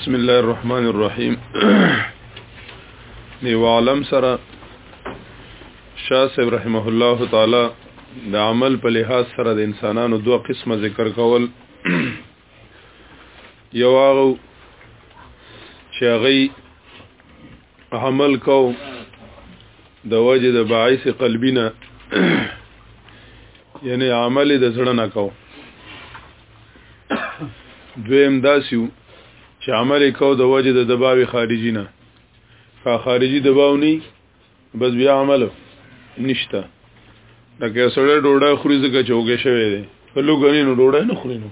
بسم الله الرحمن الرحیم نیو عالم سره شاه صاحب رحمه الله تعالی د عمل په لحاظ سره د انسانانو دوه قسمه ذکر کول یو هغه چې هغه عمل کو د وجه د باعث قلبینا یعنی عمل د زړه نه کو دویم داسیو چې عمل کو د وجه د دباوی خارجی نه خارجی دباو نه بس بیا عمل نشته لکه سړی ډوډۍ خوري ځکه چې وګې شوی دی په لوګنې نو ډوډۍ نه خوري نو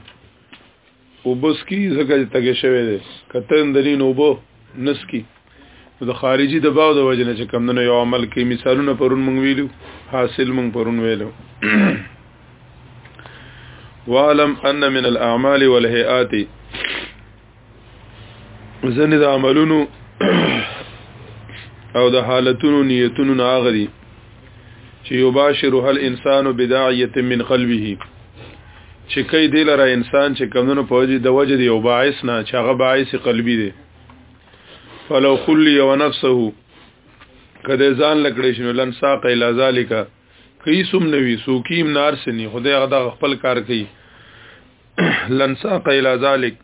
وبس کی ځکه چې تګې شوی دی کته اندري نو وبو نس کی د خارجي دباو د وجنه چې کم نه یو عمل کې مثالونه پرون مونږ ویلو حاصل مونږ پرون ویلو وعلم ان من الاعمال والهيئات ځنې د عملونو او د حالتونو نیتونو نه اغري چې یباشر هل انسان بداعیه من قلبه چې کای دی لره انسان چې کمونو په وجه د وجه دی او باعث نه چې هغه باعث قلبي دی فلو خلی و نفسه کده ځان لکړې شنو لن ساق الی ذالک کیسم نوی سوکیم نار سنی خدای هغه خپل کار کوي لنساق الى ذلك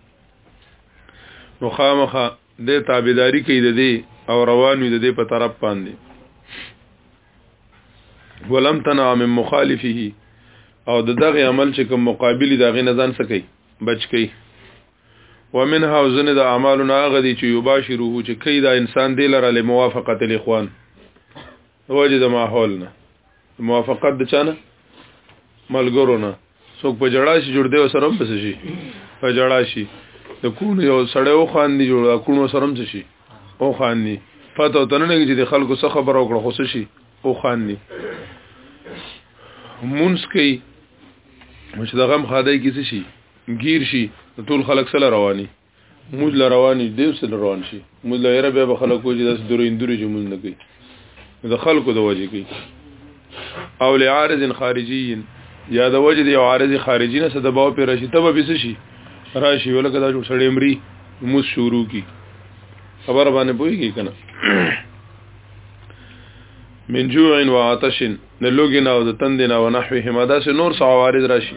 نو خامخه د تابعداري کوي د دې او روانو د دې په طرف باندې ولم تنع من مخالفه او د دغه عمل چې کوم مقابل د غي نزان سکی بچ کی ومنها وزن د اعمالنا غدي چې یباشره چې کید انسان دی لره له موافقت الاخوان د وجه د ماحول نه د موافقت د چانه ملګرو نه څوک په جړا شي جوړ دی سره پس شي په جړا شي د کونو یو سړی او خان دی جوړ کونو سره پس شي او خان دی پته ته نه چې د خلکو څخه خبر او کړ خو شي او خان دی مونږ کوي چې د غم خدای کې شي گیر شي ټول خلک سره رواني موږ له روان یو دیم سره روان شي موږ له یره بیا به خلک وایي چې داسې درې اندوري چې موږ نه کوي د خلکو د وجې کوي او لعارض خارجي یا د وجې د یو عارض خارجي نه سده باو پیر شي تبه بس شي راشي ولکه دا جوړ سړی مري موږ شروع کی خبر باندې پويږي کنه من جوع و عطش د لوګي نه او د تند نه و نحوه همدا سه نور سوارد راشي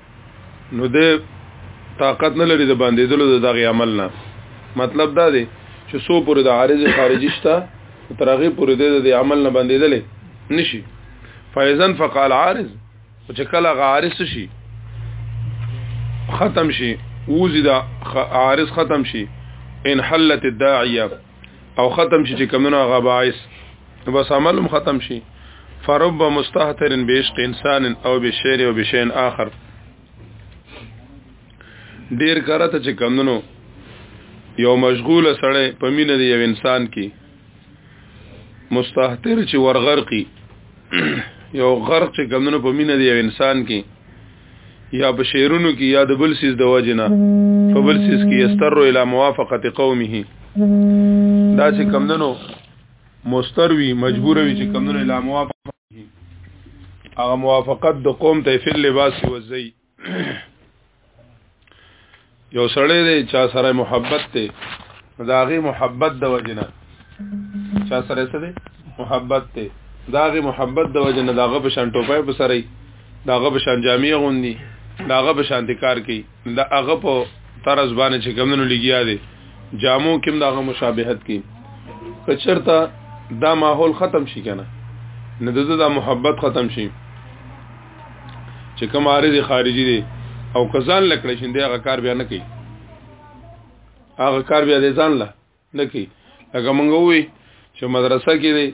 نو د طاقت نه لري د باندې دلو د دغه عمل نه مطلب دا دی چې سو پر د عارض خارجي شته تر هغه پر د عمل نه باندې دلې نشي فایزن فقال عارض او چې کله عارض شي ختم شي وزي دا عارض ختم شي ان حلت الداعيه او ختم شي چې کمونه هغه باعث بس عمل هم ختم شي فرب مستهتر بعشق انسان او بشعر او بشین آخر ډیر کرته چې کمونو یو مشغول سړی په مینه دی یو انسان کې مستهتر چې ورغرقي یو غرق چې کمونو په مینه دی یو انسان کې یا په شعرونو کې یا د بل سیس د وجنه په بل سیس کې یستر اله موافقه قومه دا چې کمندنو مستروي مجبور وي چې کمندنو اله موافقه هغه موافقت د قوم ته فل لباس وزي یو سړی دی چا سره محبت دی دا غي محبت د وجنه چا سره څه دی محبت دی دا غي محبت د وجنه داغه په شان ټوپای په سره داغه په شان جامع غوندي داغه په شان کار کوي دا هغه په طرز باندې چې کمونو لګیا دی جامو کوم داغه مشابهت کوي کچرتا دا ماحول ختم شي کنه نه د دا محبت ختم شي چې کوم عارض خارجي دی او کزان لکړه شین دی هغه کار بیا نه کوي هغه کار بیا د ځان لا نه کوي هغه مونږ وی چې مدرسه کې دی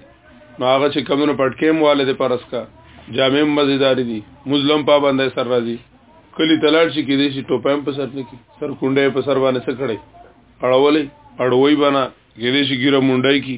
نو هغه چې کمونو پټکیم والے دی پرسکا جامع مزیدار دي مظلوم پابندای سر راځي کلی تلاړ شي کې دي چې ټوپام په سر نه کی سر کونډه په سر باندې سکړې اړولې اړوي بنا کې دي چې ګیره مونډای کی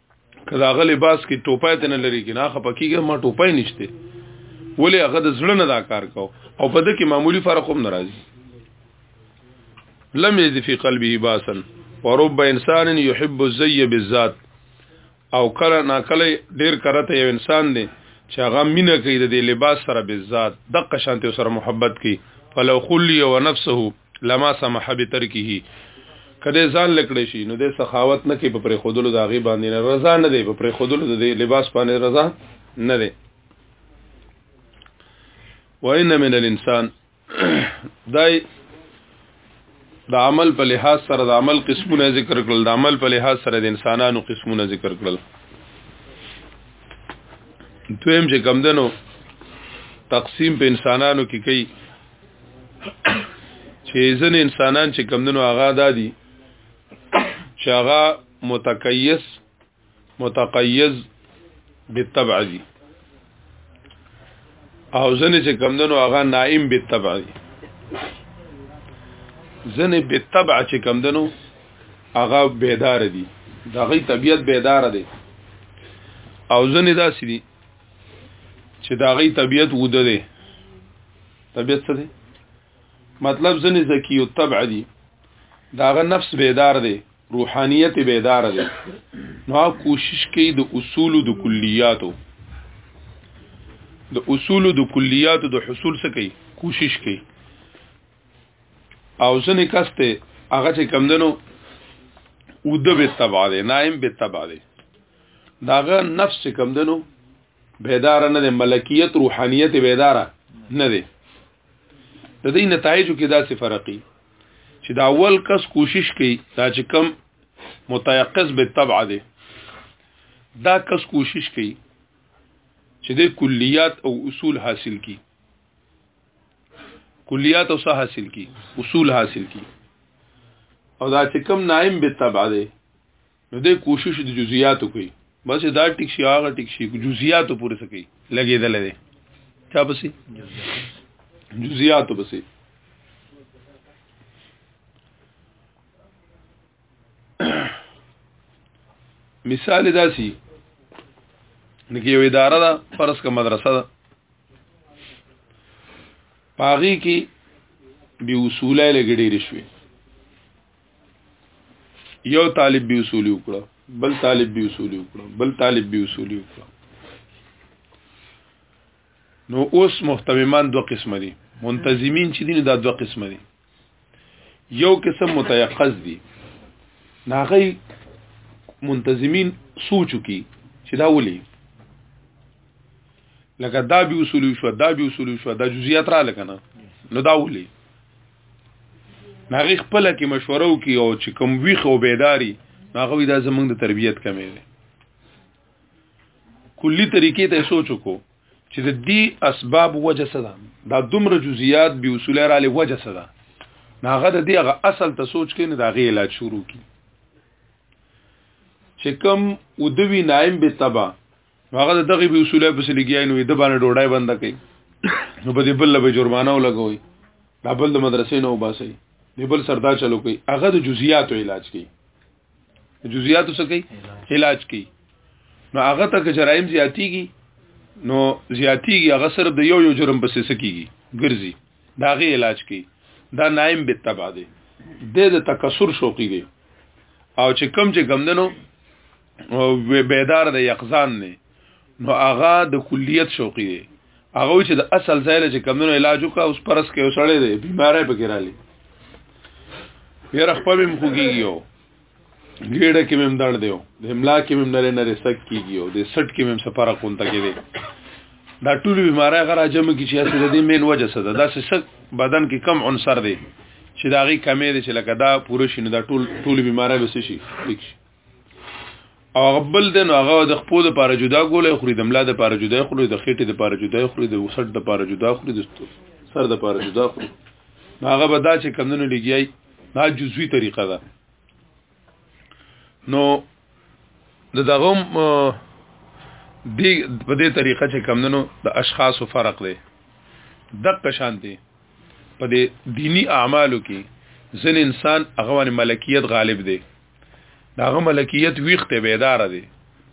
کله هغه لباس کې ټوپای ته نه لري کې نه خپکیږي ما ټوپای نشته ولې هغه د زړه نه دا کار کو او په دې کې معمولی فرق هم ناراضي لم يجد في قلبه باسا ورب انسان يحب الزي بالذات او کله نا کله ډیر کرته یو انسان دی چې هغه مینه کوي د لباس سره بالذات دغه شانته سره محبت کوي فلو خلی و نفسه لما سمح بترکه کله ځان لکړې شي نو د سخاوت نه کې په پر خودلو د غي باندې نه رضا نه دی په پر خودلو د لباس باندې رضا نه دی وان من الانسان دای د عمل په لحاظ سره د عمل قسمونه ذکر کړل د عمل په لحاظ سره د انسانانو قسمونه ذکر کړل دویم چې کم دنو تقسیم په انسانانو کې کوي چې ځنې انسانان چې کمندونو هغه دادي چې هغه متقیس متقیز بالطبع دي او ځنې چې کمندونو هغه نائم بالطبع دي ځنې بالطبع چې کمندونو هغه بیدار دي دغه طبیعت بیدار دي او ځنې داسې دي چې دا غي طبيعت وده ده طبيعت څه ده مطلب ځنې زکی او طبع دي داغه نفس بیدار دی روحانیت بیدار دی نو کوشش کوي د اصول د کلیاتو د اصول د کلیاتو د حصول څخه کوي کوشش کوي او ځنې کسته هغه چې کم دنو او د به تبع دی نایم به تبع دی داغه نفس کم دنو بیدار نه دی ملکیت روحانیت بیدار نه دی د دې نتایجو کې داسې فرقي چې دا اول کس کوشش کوي دا چې کم متيقظ به طبع دی دا کس کوشش کوي چې د کلیات او اصول حاصل کی کلیات او څه حاصل کی اصول حاصل کی او دا چې کم نائم به تبع دی نو د کوشش د جزئیاتو کوي بس دا ټیک شي هغه ټیک شي جزئیاتو پورې سکی لګیدل دي چا پسې جزئیاتو پسې مثال داسي نګي یو اداره ده فرض کا مدرسه ده پاغي کې به اصوله لګډې رشوي یو طالب به اصول وکړو بل طالب به اصول وکړو بل طالب به اصول وکړو نو اوس محتممان دوه قسم دي منتظمین چې دي دا دوه قسم دي یو قسم متيقظ دي ناغي منتظمین سوچو کی چې دا ولي لکه دا به اصول شو دا به اصول شو دا جزئیات را لکنه نو دا ولي ناغي خپل کې مشوره وکي او چې کوم ویخ او بیداری ناغوی دا زمونږ د تربیت کمې ده کلی طریقې ته سوچ وکړو چې د دې اسباب وجه څه ده دا دومره جزئیات به اصول را لې وجه څه ده ناغه د دې هغه اصل ته سوچ کې نه دا غي علاج شروع کی چې کوم ودوی نائم به تبا هغه د دغه به اصوله په سلیګیای نو د باندې ډوډۍ بند کړي نو په دې بل له جرمانه ولګوي دا بل د مدرسې نه وباسي دې بل سردا چلو کوي هغه د جزئیاتو علاج کوي جزئیاتو څه کوي علاج کوي نو هغه ته جرایم زیاتیږي نو زیاتیږي هغه صرف د یو یو جرم پسې سکیږي ګرځي دا غي علاج کوي دا نایم به تبا دی د تکسر شوقي دی او چې کم چې ګمندنو بیدار د یقظان نه نو هغه د کلیت شوقي دی هغه چې د اصل ځای له کمونو علاج وکا اوس پرس کې وسړې دی بیمارای پکې رالی یره خپل مې خوږیږي یو ګیړه کې مم درد دیو د املا کې مم نره نره سک کیږي او د سټ کې مم سفر کونته کې دی دا ټول بیمارای غره جمع کې چې اصل د دې مین وجه څه ده دا سک بدن کې کم عنصر دی چې دا غي کمې دي چې لکه دا پوره شي نو دا ټول ټول بیمارای وسې شي ټیک شي او غبل د نو هغه د خپل لپاره جدا ګولې خوري د ملا د لپاره جدا خوري د خېټې د لپاره جدا خوري د وسټ د لپاره جدا خوري د سر د لپاره جدا خوري هغه به دا چې کمونه لګیای دا جزوی طریقه ده نو د دغه دی په دې طریقه چې کمندنو د اشخاصو فرق دی دقه شان دی په دې دینی اعمالو کې ځین انسان هغه باندې ملکیت غالب دی داغه ملکیت ویخته بیدار دی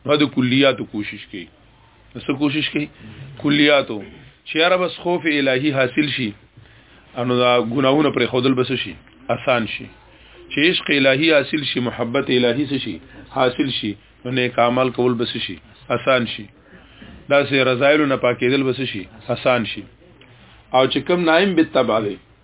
نو د کلیاتو کوشش کوي څه کوشش کوي کلیاتو چې را بس خوف الهی حاصل شي انو دا ګناهونه پر خودل بس شي آسان شي چې عشق الهی حاصل شي محبت الهی شي حاصل شي نو نیک عمل کول بس شي آسان شي دا سه رضایل نه پاکېدل بس شي آسان شي او چې کم نایم به تبع دی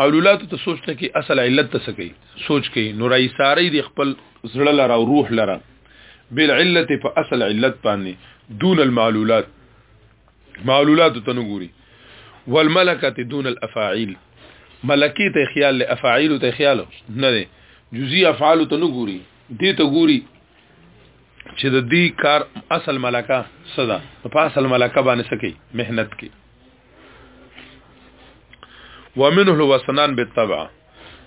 معلولات ته سوچ نه کې اصل علت ته سکی سوچ کې نو رای ساری د خپل زړه لره او روح لره بل علت په اصل علت باندې دون المعلولات معلولات ته نګوري والملکه دون الافاعيل ملکی ته خیال له افاعیل ته خیال نه دی جزئی افعال ته نه ګوري دې ته ګوري چې د دې کار اصل ملکه صدا په اصل ملکه باندې سکی مهنت کی ومنه الوسنان بالطبع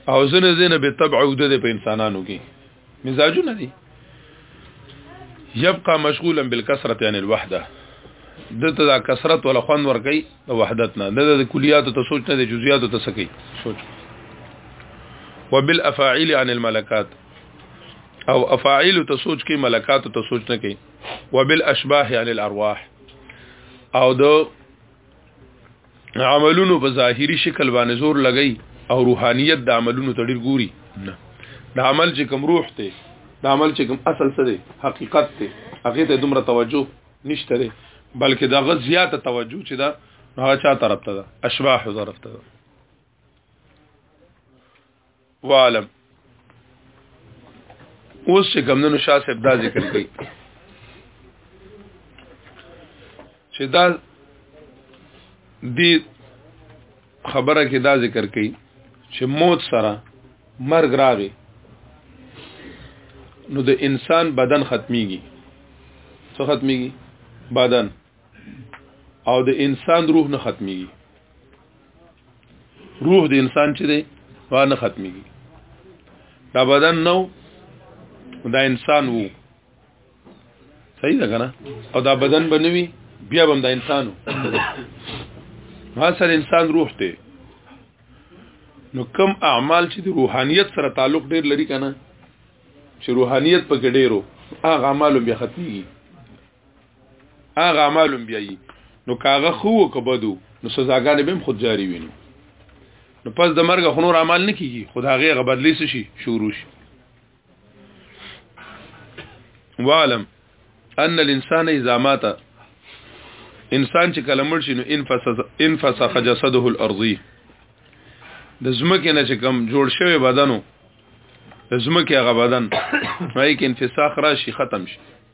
او زنه زنه بالطبع او د په انسانانو کې مزاجونه دي يبقى مشغولا بالكثره يعني الوحده دته دا کثرت ولا خوان ور کوي د وحدت نه د کلیات ته سوچ نه د جزئیات ته سکی سوچ وبالافاعيل عن الملكات او افاعيل ته سوچ کې ملکات ته سوچ نه کوي وبالاشباح عن الارواح او د عملونو په ظاهری شکل باندې زور لګی او روحانیت د عملونو تړي ګوري نه د عمل چې کوم روح ته د عمل چې کوم اصل څه دی حقیقت ته هغه ته دومره توجه نشته دی بلکې دا غز زیاته توجه چې دا هغه چا طرف ته ده اشباح طرف ته ده وعلم اوس چې کمندونو شاه صاحب دا ذکر کوي چې دا دی خبره کې دا ذکر کوي چې موت سره مرګ راغی نو د انسان بدن ختميږي څه ختميږي بدن او د انسان روح نه ختميږي روح د انسان چې دی وا نه ختميږي دا بدن نو دا انسان وو صحیح ده کنه او دا بدن بنوي بیا هم دا انسانو ما سره انسان روح ته نو کم اعمال چې د روحانيت سره تعلق ډېر لري کنه چې روحانيت په کې ډېرو هغه اعمال بیا ختميږي هغه اعمالم بیایي نو کاغه خو کبدو نو سزاګانې به خود جاری وینو نو پس د مرګ خنور عمل نه کیږي خدا هغه غبدلی شي شروع شي وعلم ان الانسان اذا مات انسان چې کله مړ شي نو انفس انفسخ جسده الارضي د زمکه نه چې کم جوړ شوی بدنو د زمکه هغه بدن راي کې انفساخ راشي ختم شي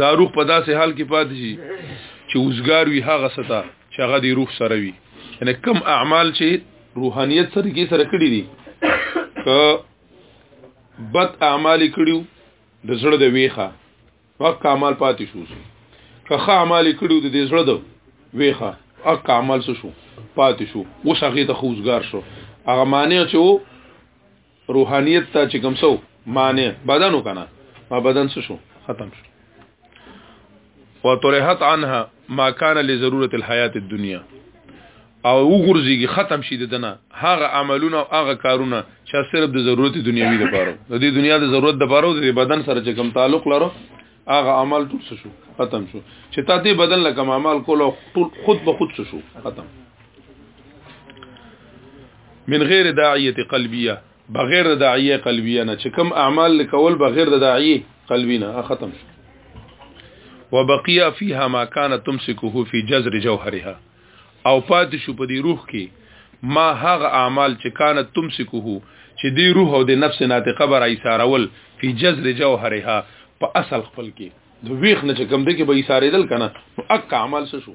دا روح په داسې حال کې پاتې شي چې اوسګار وي هغه ستا چې هغه دی روح سره وي یعنی کم اعمال چې روحانیت سره کې سره کړی دي که بد اعمال کړیو د زړه د ویخه وخت اعمال پاتې شو سي که ښه اعمال کړیو د زړه د ویخه اک عمل شو پاتې شو اوس هغه ته خوځګار شو هغه معنی چې وو روحانیت ته چې کوم سو معنی بدن وکنه ما بدن څه شو ختم شو وطرحت عنها ما كان لضروره الحياه الدنيا او وګرځيږي ختم شي دنه هغه عملونه او هغه کارونه چې صرف د ضرورت دنیوي لپاره د دې دنیا د ضرورت لپاره او د بدن سره چې کوم تعلق لرو هغه عمل ټول شو ختم شو چې تا دې بدن لکه عمل کول خود به خود شو ختم من غیر داعیه قلبیه بغیر د داعیه قلبیه نه چې کوم اعمال کول بغیر د داعیه قلبی نه ختم شو وبقیا فیها ما کان تمسکه فی جذر جوهرها او پات شو په دې روح کې ما هغه اعمال چې کان تمسکه چې دې روح او د نفس ناطقه بر ایثارول فی جذر جوهرها په اصل خپل کې د ویخ نه چې کم دې کې به ایثارېدل کنه اک عمل څه شو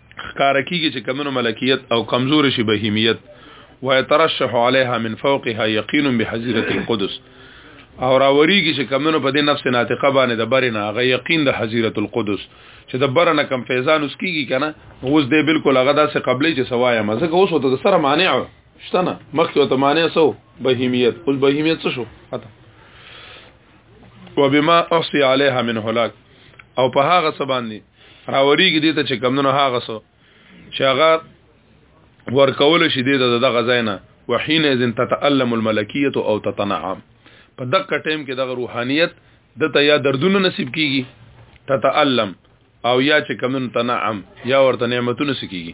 ښکار کیږي چې کمنو ملکیت او کمزور شي بهیمیت ويترشح عليها من فوقها يقين بحزيره القدس او راوريږي چې کمنو په دې نفس ناطقه باندې د برنه هغه یقین د حزیرت القدس چې د برنه کم فیضان اوس کیږي کنه اوس دې بالکل هغه داسې قبلې چې سوایا مزه اوس وته سره مانع شته نه مخکې وته مانع سو بهیمیت اوس بهیمیت څه شو اته وبما احصي عليها من هلاك او په هغه څه باندې راوړيږي دي ته چې کمونه هغه څه چې هغه ورکول شي دي د دغه زینا وحين اذن تتالم الملکیه او تتنعم په دغه ټیم کې دغه روحانیت د ته یا دردونه نصیب کیږي تتالم او یا چې کمونه تنعم یا ورته نعمتونه سکیږي